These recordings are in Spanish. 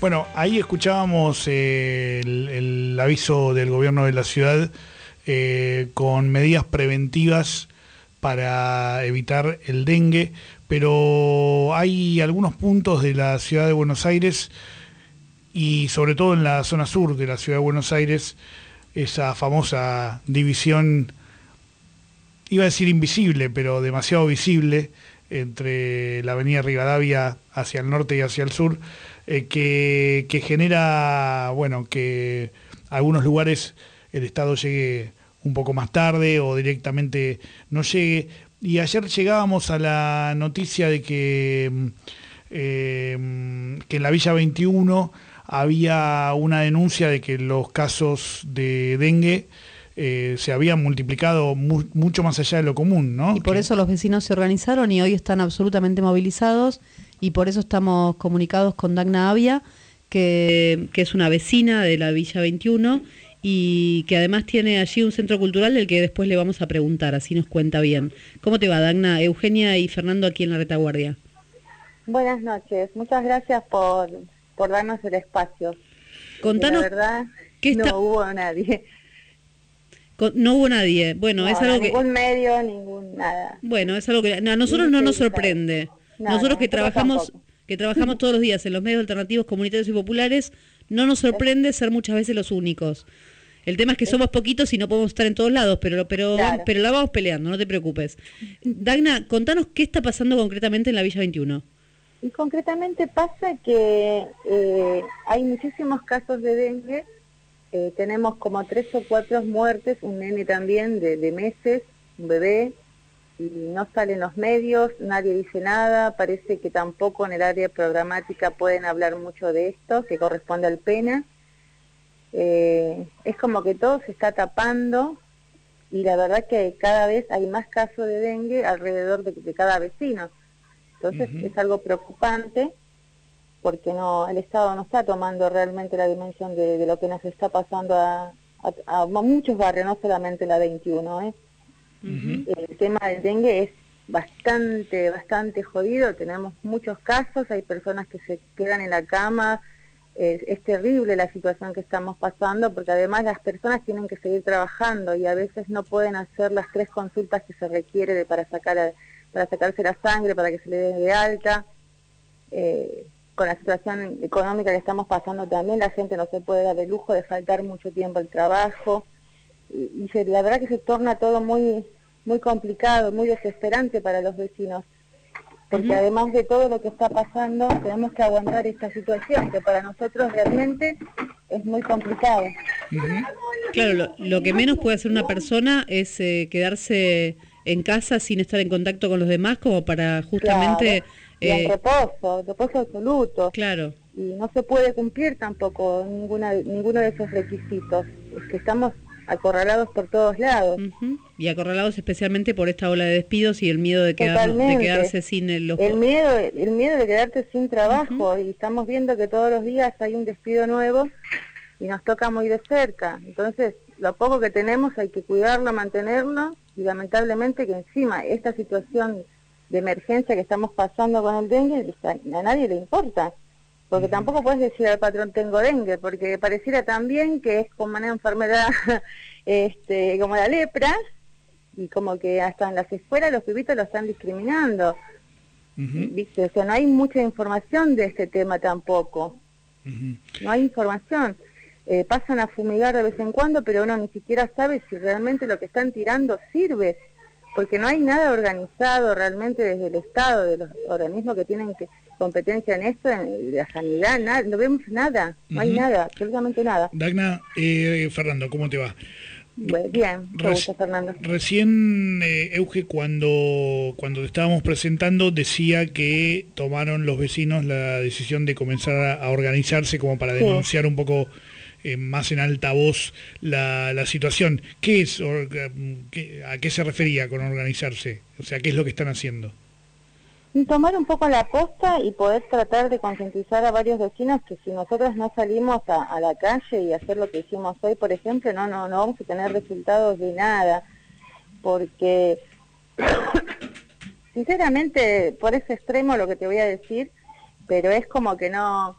Bueno, ahí escuchábamos eh, el, aviso del gobierno de la ciudad eh, con medidas preventivas para evitar el dengue, pero hay algunos puntos de la ciudad de Buenos Aires y sobre todo en la zona sur de la ciudad de Buenos Aires, esa famosa división, iba a decir invisible, pero demasiado visible, entre la avenida Rivadavia hacia el norte y hacia el sur, eh, que, genera, bueno, que algunos lugares el Estado llegue un poco más tarde o directamente no llegue. Y ayer llegábamos a la noticia de que, mm, eh, que en la Villa 21 había una denuncia de que los casos de dengue eh, se habían multiplicado mucho más allá de lo común, ¿no? Y por eso los vecinos se organizaron y hoy están absolutamente movilizados y por eso estamos comunicados con Dagna Avia, que, que es una vecina de la Villa 21 y que además tiene allí un centro cultural del que después le vamos a preguntar, así nos cuenta bien. ¿Cómo te va, Dagna? Eugenia y Fernando aquí en la retaguardia. Buenas noches, muchas gracias por por darnos el espacio. Contanos. La verdad, no hubo nadie. No hubo nadie. Bueno, es algo que. Ningún medio, ningún nada. Bueno, es algo que a nosotros no nos sorprende. nosotros que trabajamos que trabajamos todos los días en los medios alternativos comunitarios y populares, no nos sorprende ser muchas veces los únicos. El tema es que somos poquitos y no podemos estar en todos lados, pero pero pero la vamos peleando, no te preocupes. Dagna, contanos qué está pasando concretamente en la Villa 21. Y concretamente pasa que eh, hay muchísimos casos de dengue, eh, tenemos como tres o cuatro muertes, un nene también de, de, meses, un bebé, y no salen los medios, nadie dice nada, parece que tampoco en el área programática pueden hablar mucho de esto, que corresponde al pena. Eh, es como que todo se está tapando y la verdad que cada vez hay más casos de dengue alrededor de cada vecino. Entonces es algo preocupante porque no el Estado no está tomando realmente la dimensión de, lo que nos está pasando a, muchos barrios, no solamente la 21. ¿eh? El tema del dengue es bastante, bastante jodido, tenemos muchos casos, hay personas que se quedan en la cama, es terrible la situación que estamos pasando porque además las personas tienen que seguir trabajando y a veces no pueden hacer las tres consultas que se requiere de, para sacar para sacarse la sangre, para que se le dé de alta. Eh, con la situación económica que estamos pasando también, la gente no se puede dar el lujo de faltar mucho tiempo al trabajo. Y, la verdad que se torna todo muy, muy complicado, muy desesperante para los vecinos. Porque además de todo lo que está pasando, tenemos que aguantar esta situación, que para nosotros realmente es muy complicado. Claro, lo, que menos puede hacer una persona es eh, quedarse en casa sin estar en contacto con los demás como para justamente... Y en eh, reposo, reposo absoluto. Claro. Y no se puede cumplir tampoco ninguna, ninguno de esos requisitos. Es que estamos acorralados por todos lados. Y acorralados especialmente por esta ola de despidos y el miedo de, quedar, de quedarse sin el, el miedo El miedo de quedarte sin trabajo. Y estamos viendo que todos los días hay un despido nuevo y nos toca muy de cerca. Entonces, lo poco que tenemos hay que cuidarlo, mantenerlo y lamentablemente que encima esta situación de emergencia que estamos pasando con el dengue a nadie le importa. Porque tampoco puedes decir al patrón tengo dengue, porque pareciera también que es como una enfermedad este, como la lepra, y como que hasta en las escuelas los pibitos lo están discriminando. ¿Viste? O sea, no hay mucha información de este tema tampoco. No hay información. Eh, pasan a fumigar de vez en cuando, pero uno ni siquiera sabe si realmente lo que están tirando sirve, porque no hay nada organizado realmente desde el Estado, de los organismos que tienen que, competencia en esto, de la sanidad, nada, no vemos nada, no hay nada, absolutamente nada. Dagna, eh, Fernando, ¿cómo te va? Bien, Fernando. Recién, eh, Euge, cuando, cuando te estábamos presentando, decía que tomaron los vecinos la decisión de comenzar a, organizarse como para denunciar un poco eh, más en alta voz la, la situación. ¿Qué es, ¿A qué se refería con organizarse? O sea, ¿qué es lo que están haciendo? Tomar un poco la posta y poder tratar de concientizar a varios vecinos que si nosotros no salimos a, la calle y hacer lo que hicimos hoy, por ejemplo, no, no, no vamos a tener resultados de nada, porque sinceramente por ese extremo lo que te voy a decir, pero es como que no,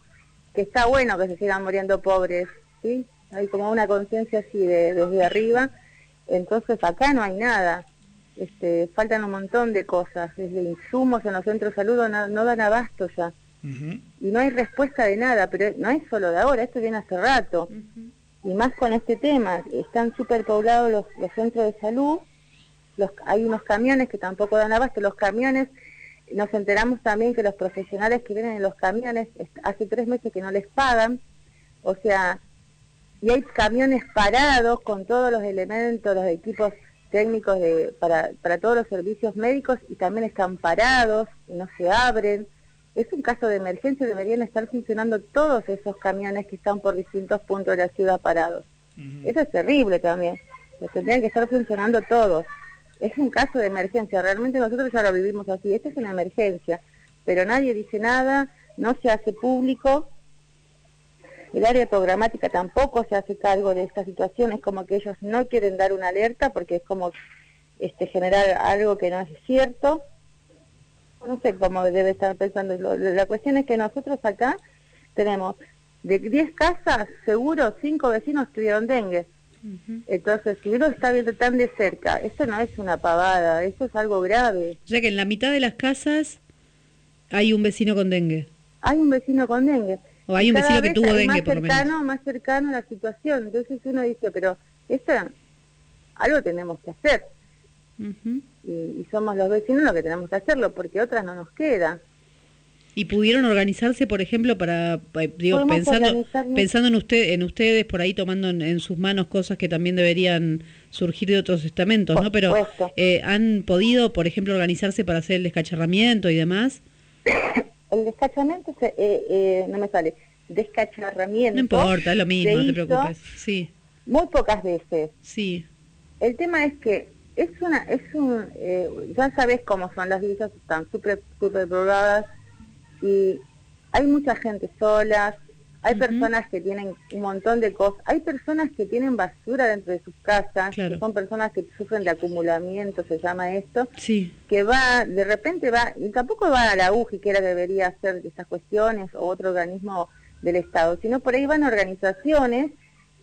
que está bueno que se sigan muriendo pobres, ¿sí? Hay como una conciencia así de, desde arriba, entonces acá no hay nada. Este, faltan un montón de cosas, desde insumos en los centros de salud no, no dan abasto ya. Y no hay respuesta de nada, pero no es solo de ahora, esto viene hace rato. Y más con este tema, están súper poblados los, los centros de salud, los, hay unos camiones que tampoco dan abasto, los camiones, nos enteramos también que los profesionales que vienen en los camiones, hace tres meses que no les pagan, o sea, y hay camiones parados con todos los elementos, los equipos técnicos de, para, para todos los servicios médicos y también están parados, y no se abren es un caso de emergencia, deberían estar funcionando todos esos camiones que están por distintos puntos de la ciudad parados. Eso es terrible también, tendrían que estar funcionando todos. Es un caso de emergencia, realmente nosotros ya lo vivimos así, esta es una emergencia, pero nadie dice nada, no se hace público, el área programática tampoco se hace cargo de esta situación, es como que ellos no quieren dar una alerta porque es como este generar algo que no es cierto no sé cómo debe estar pensando. La cuestión es que nosotros acá tenemos de 10 casas, seguro 5 vecinos tuvieron dengue. Entonces, si uno está viendo tan de cerca, eso no es una pavada, eso es algo grave. O sea que en la mitad de las casas hay un vecino con dengue. Hay un vecino con dengue. O hay un vecino que tuvo dengue, más por cercano, Más cercano a la situación. Entonces uno dice, pero esto, algo tenemos que hacer y, somos los vecinos los que tenemos que hacerlo, porque otras no nos queda. ¿Y pudieron organizarse, por ejemplo, para, digo, pensando, pensando en, usted, en ustedes, por ahí tomando en, sus manos cosas que también deberían surgir de otros estamentos, ¿no? Pero eh, ¿han podido, por ejemplo, organizarse para hacer el descacharramiento y demás? el descacharramiento, eh, eh, no me sale, descacharramiento. No importa, es lo mismo, no te preocupes. Sí. Muy pocas veces. Sí. El tema es que es una, es un, eh, ya sabes cómo son las villas, están súper, súper probadas y hay mucha gente sola, hay personas que tienen un montón de cosas, hay personas que tienen basura dentro de sus casas, que son personas que sufren de acumulamiento, se llama esto, sí. que va, de repente va, y tampoco va a la UGI, que era debería hacer esas cuestiones, o otro organismo del Estado, sino por ahí van organizaciones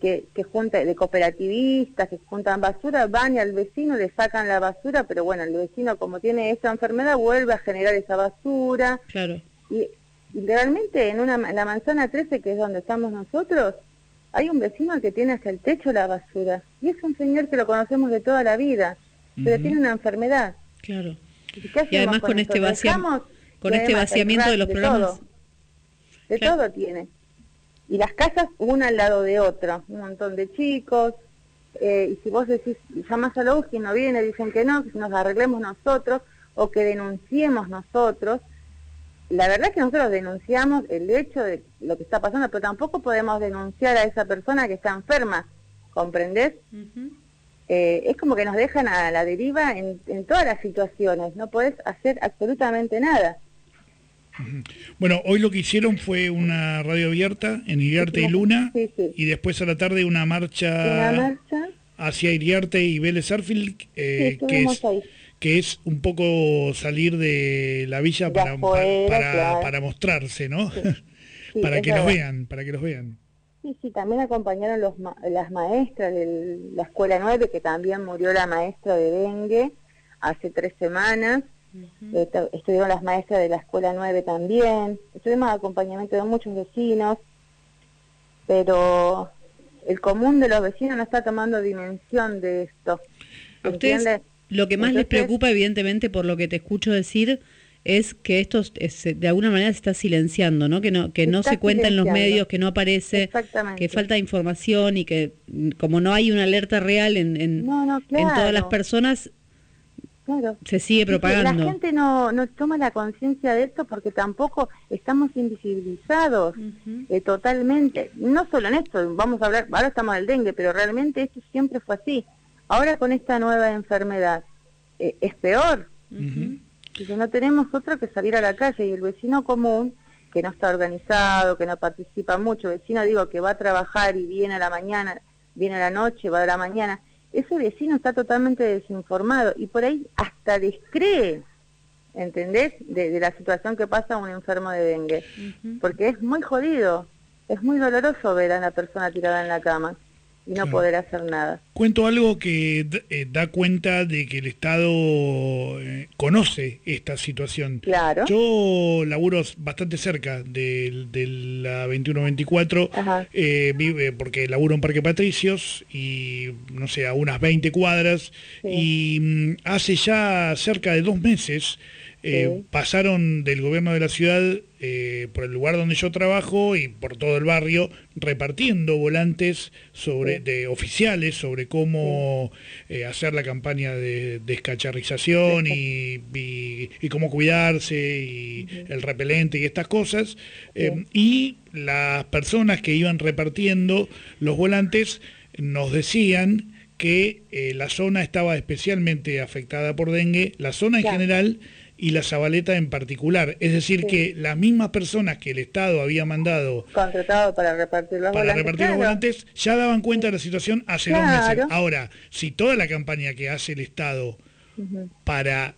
que, que junta, de cooperativistas que juntan basura, van y al vecino le sacan la basura, pero bueno, el vecino como tiene esta enfermedad vuelve a generar esa basura. Claro. Y, realmente en una, la manzana 13, que es donde estamos nosotros, hay un vecino que tiene hasta el techo la basura. Y es un señor que lo conocemos de toda la vida, pero tiene una enfermedad. Claro. ¿Y, además con, este, con este vaciamiento de los programas. de todo tiene y las casas una al lado de otra, un montón de chicos, eh, y si vos decís, llamas a la y no viene, dicen que no, que nos arreglemos nosotros o que denunciemos nosotros. La verdad es que nosotros denunciamos el hecho de lo que está pasando, pero tampoco podemos denunciar a esa persona que está enferma, ¿comprendés? Eh, es como que nos dejan a la deriva en, en todas las situaciones, no podés hacer absolutamente nada. Bueno, hoy lo que hicieron fue una radio abierta en Iriarte y Luna y después a la tarde una marcha, hacia Iriarte y Vélez Arfield, eh, que, es, que es un poco salir de la villa para, para, mostrarse, ¿no? para que los vean, para que los vean. Sí, sí, también acompañaron los las maestras de la Escuela 9, que también murió la maestra de dengue hace tres semanas estuvieron las maestras de la escuela 9 también, estuvimos acompañamiento de muchos vecinos, pero el común de los vecinos no está tomando dimensión de esto. ¿A ustedes lo que más les preocupa, evidentemente, por lo que te escucho decir, es que esto de alguna manera se está silenciando, ¿no? Que no que no se cuenta en los medios, que no aparece, que falta información y que como no hay una alerta real en, en, en todas las personas, se sigue propagando. La gente no, no toma la conciencia de esto porque tampoco estamos invisibilizados eh, totalmente. No solo en esto, vamos a hablar, ahora estamos del dengue, pero realmente esto siempre fue así. Ahora con esta nueva enfermedad eh, es peor. no tenemos otro que salir a la calle y el vecino común que no está organizado, que no participa mucho, vecino digo que va a trabajar y viene a la mañana, viene a la noche, va a la mañana, ese vecino está totalmente desinformado y por ahí hasta descree, ¿entendés? De, la situación que pasa a un enfermo de dengue, porque es muy jodido. es muy doloroso ver a una persona tirada en la cama y no poder hacer nada. Cuento algo que eh, da cuenta de que el Estado eh, conoce esta situación. Claro. Yo laburo bastante cerca de, la 2124, eh, vive, porque laburo en Parque Patricios y, no sé, a unas 20 cuadras, y mm, hace ya cerca de dos meses eh, pasaron del gobierno de la ciudad eh, por el lugar donde yo trabajo y por todo el barrio repartiendo volantes sobre de oficiales sobre cómo eh, hacer la campaña de descacharrización y, y, cómo cuidarse y el repelente y estas cosas. Y las personas que iban repartiendo los volantes nos decían que la zona estaba especialmente afectada por dengue, la zona en general y la Zabaleta en particular. Es decir, que las mismas personas que el Estado había mandado... Contratado para repartir los para repartir los volantes, ya daban cuenta de la situación hace dos meses. Ahora, si toda la campaña que hace el Estado para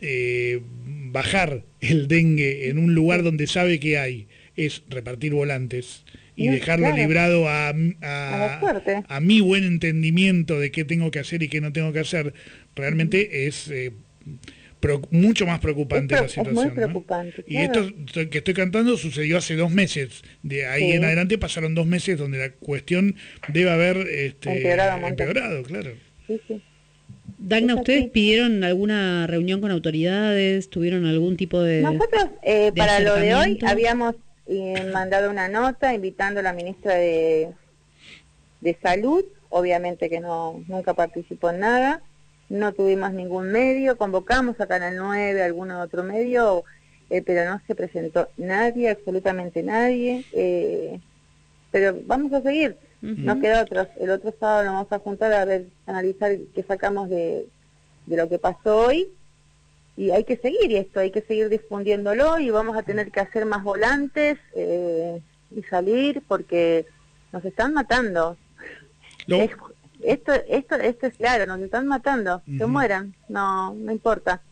eh, bajar el dengue en un lugar donde sabe que hay es repartir volantes y dejarlo librado a, a, mi buen entendimiento de qué tengo que hacer y qué no tengo que hacer, realmente es... Eh, mucho más preocupante la situación. muy preocupante. Y esto que estoy cantando sucedió hace dos meses. De ahí en adelante pasaron dos meses donde la cuestión debe haber este, empeorado, claro. Dagna, ¿ustedes pidieron alguna reunión con autoridades? ¿Tuvieron algún tipo de.? Nosotros, eh, para lo de hoy, habíamos eh, mandado una nota invitando a la ministra de, de Salud, obviamente que no nunca participó en nada no tuvimos ningún medio, convocamos a Canal 9, algún otro medio, eh, pero no se presentó nadie, absolutamente nadie. Eh, pero vamos a seguir, no queda otro. El otro sábado nos vamos a juntar a ver, analizar qué sacamos de, de lo que pasó hoy. Y hay que seguir esto, hay que seguir difundiéndolo y vamos a tener que hacer más volantes eh, y salir porque nos están matando esto, esto, esto es claro, nos están matando, que mueran, no, no importa.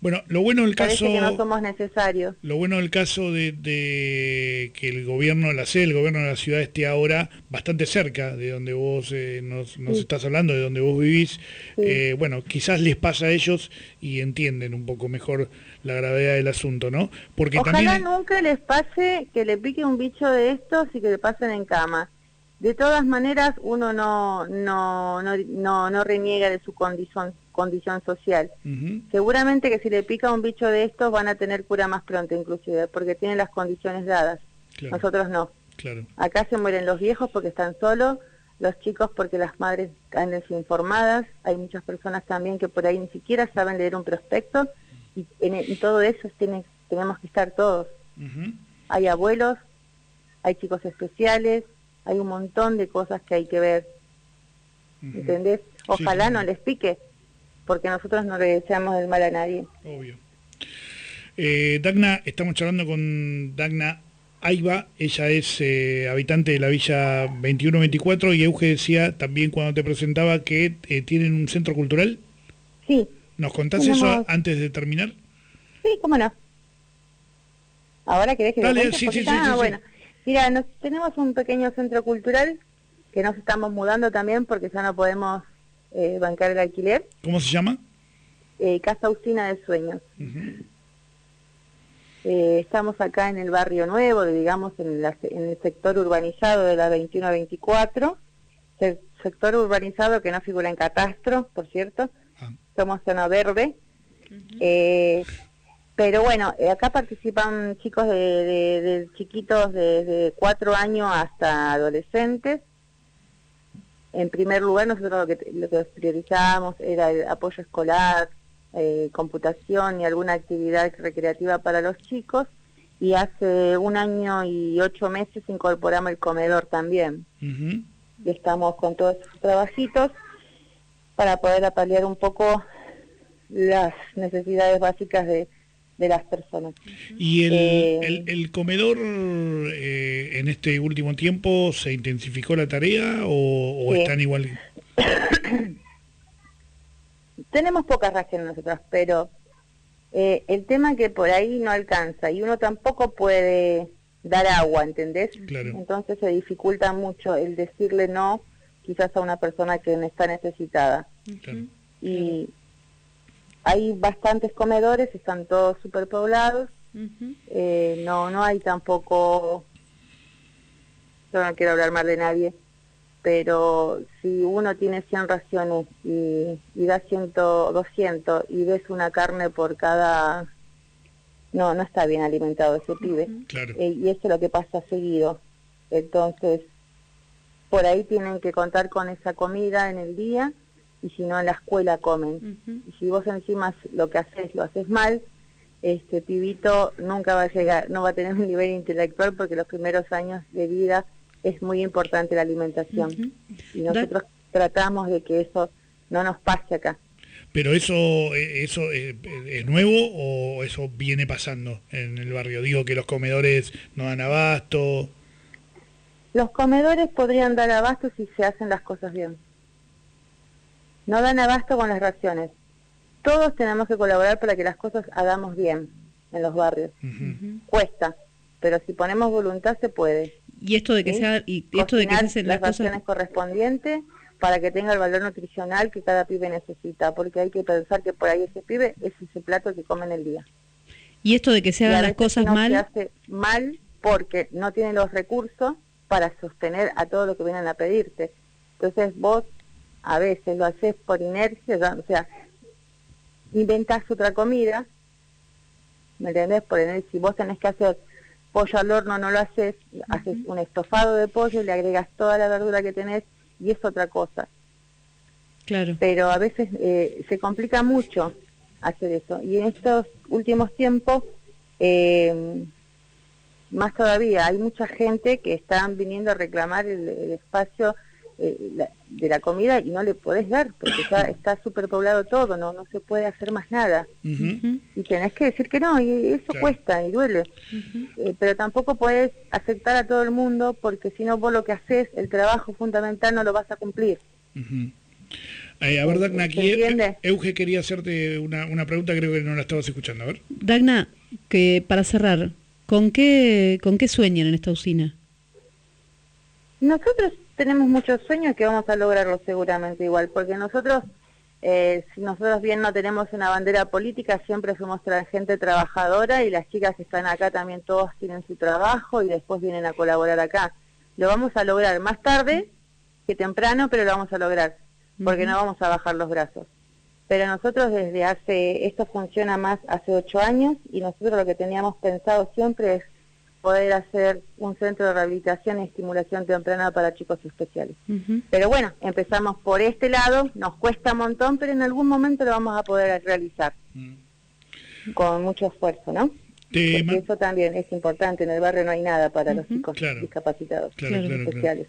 Bueno, lo bueno del caso... que no somos necesarios. Lo bueno del caso de, que el gobierno de la sede, el gobierno de la ciudad esté ahora bastante cerca de donde vos eh, nos, estás hablando, de donde vos vivís, eh, bueno, quizás les pasa a ellos y entienden un poco mejor la gravedad del asunto, ¿no? Porque Ojalá nunca les pase que le pique un bicho de estos y que le pasen en cama. De todas maneras, uno no, no, no, no, reniega de su condición, condición social. Seguramente que si le pica un bicho de estos van a tener cura más pronto inclusive, porque tienen las condiciones dadas. Nosotros no. Acá se mueren los viejos porque están solos, los chicos porque las madres están desinformadas, hay muchas personas también que por ahí ni siquiera saben leer un prospecto y en, todo eso tiene, tenemos que estar todos. Hay abuelos, hay chicos especiales, hay un montón de cosas que hay que ver. ¿Entendés? Ojalá no les pique, porque nosotros no le deseamos el mal a nadie. Obvio. Eh, Dagna, estamos charlando con Dagna Aiba, ella es eh, habitante de la Villa 2124 y Euge decía también cuando te presentaba que eh, tienen un centro cultural. Sí. ¿Nos contás eso antes de terminar? Sí, cómo no. Ahora querés que Dale, sí, sí, sí, ah, bueno. Mira, nos, tenemos un pequeño centro cultural que nos estamos mudando también porque ya no podemos eh, bancar el alquiler. ¿Cómo se llama? Eh, Casa Usina de Sueños. Eh, estamos acá en el barrio nuevo, digamos en, el sector urbanizado de la 21 a 24, sector urbanizado que no figura en catastro, por cierto. Ah. Somos zona verde. Pero bueno, eh, acá participan chicos de, chiquitos desde cuatro años hasta adolescentes. En primer lugar, nosotros lo que, lo que priorizamos era el apoyo escolar, eh, computación y alguna actividad recreativa para los chicos. Y hace un año y ocho meses incorporamos el comedor también. Y estamos con todos esos trabajitos para poder apalear un poco las necesidades básicas de, de las personas. ¿Y el, eh, el, comedor eh, en este último tiempo se intensificó la tarea o, están igual? Tenemos pocas raciones nosotros, pero eh, el tema que por ahí no alcanza y uno tampoco puede dar agua, ¿entendés? Claro. Entonces se dificulta mucho el decirle no quizás a una persona que está necesitada. Claro. Y hay bastantes comedores, están todos superpoblados, eh, no, no hay tampoco, yo no quiero hablar mal de nadie, pero si uno tiene 100 raciones y, y da 100, 200 y ves una carne por cada... No, no está bien alimentado ese pibe. Claro. Eh, y eso es lo que pasa seguido. Entonces, por ahí tienen que contar con esa comida en el día y si no en la escuela comen. Y si vos encima lo que haces lo haces mal, este pibito nunca va a llegar, no va a tener un nivel intelectual porque los primeros años de vida es muy importante la alimentación. Y nosotros tratamos de que eso no nos pase acá. Pero eso, eh, eso eh, es nuevo o eso viene pasando en el barrio. Digo que los comedores no dan abasto. Los comedores podrían dar abasto si se hacen las cosas bien. No dan abasto con las raciones. Todos tenemos que colaborar para que las cosas hagamos bien en los barrios. Cuesta, pero si ponemos voluntad se puede. Y esto de que ¿sí? sea y esto de que se hacen las las cosas raciones correspondientes para que tenga el valor nutricional que cada pibe necesita, porque hay que pensar que por ahí ese pibe es ese plato que come en el día. y esto de que se hagan las cosas uno mal se hace mal porque no tiene los recursos para sostener a todo lo que vienen a pedirte. Entonces vos a veces lo haces por inercia, o sea, inventás otra comida, ¿me entendés? Por ejemplo, si vos tenés que hacer pollo al horno, no lo haces, haces un estofado de pollo, le agregas toda la verdura que tenés y es otra cosa claro pero a veces eh, se complica mucho hacer eso. Y en estos últimos tiempos, eh, más todavía, hay mucha gente que están viniendo a reclamar el, el espacio eh, la- de la comida y no le podés dar, porque ya está superpoblado todo, no no se puede hacer más nada. Y tenés que decir que no, y eso Claro. cuesta y duele. Eh, pero tampoco puedes aceptar a todo el mundo, porque si no vos lo que haces, el trabajo fundamental no lo vas a cumplir. Eh, a ver, Dagna, ¿Se aquí? Euge quería hacerte una, una pregunta, creo que no la estabas escuchando. A ver. Dagna que para cerrar con qué con qué sueñan en esta usina Nosotros tenemos muchos sueños que vamos a lograrlo seguramente igual, porque nosotros, eh, si nosotros bien no tenemos una bandera política, siempre tra- gente trabajadora y las chicas que están acá también todos tienen su trabajo y después vienen a colaborar acá. Lo vamos a lograr más tarde que temprano, pero lo vamos a lograr, porque no vamos a bajar los brazos. Pero nosotros desde hace, esto funciona más hace ocho años y nosotros lo que teníamos pensado siempre es poder hacer un centro de rehabilitación y estimulación temprana para chicos especiales. Pero bueno, empezamos por este lado, nos cuesta un montón, pero en algún momento lo vamos a poder realizar Mm. con mucho esfuerzo, ¿no? Porque eso también es importante, en el barrio no hay nada para los chicos Claro. discapacitados, Claro, especiales.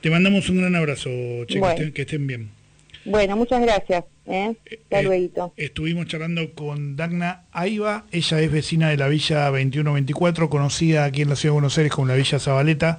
Te mandamos un gran abrazo, Bueno. estén, que estén bien. Bueno, muchas gracias. ¿eh? Hasta Eh, luego. Estuvimos charlando con Dagna Aiva, ella es vecina de la Villa 2124, conocida aquí en la Ciudad de Buenos Aires como la Villa Zabaleta.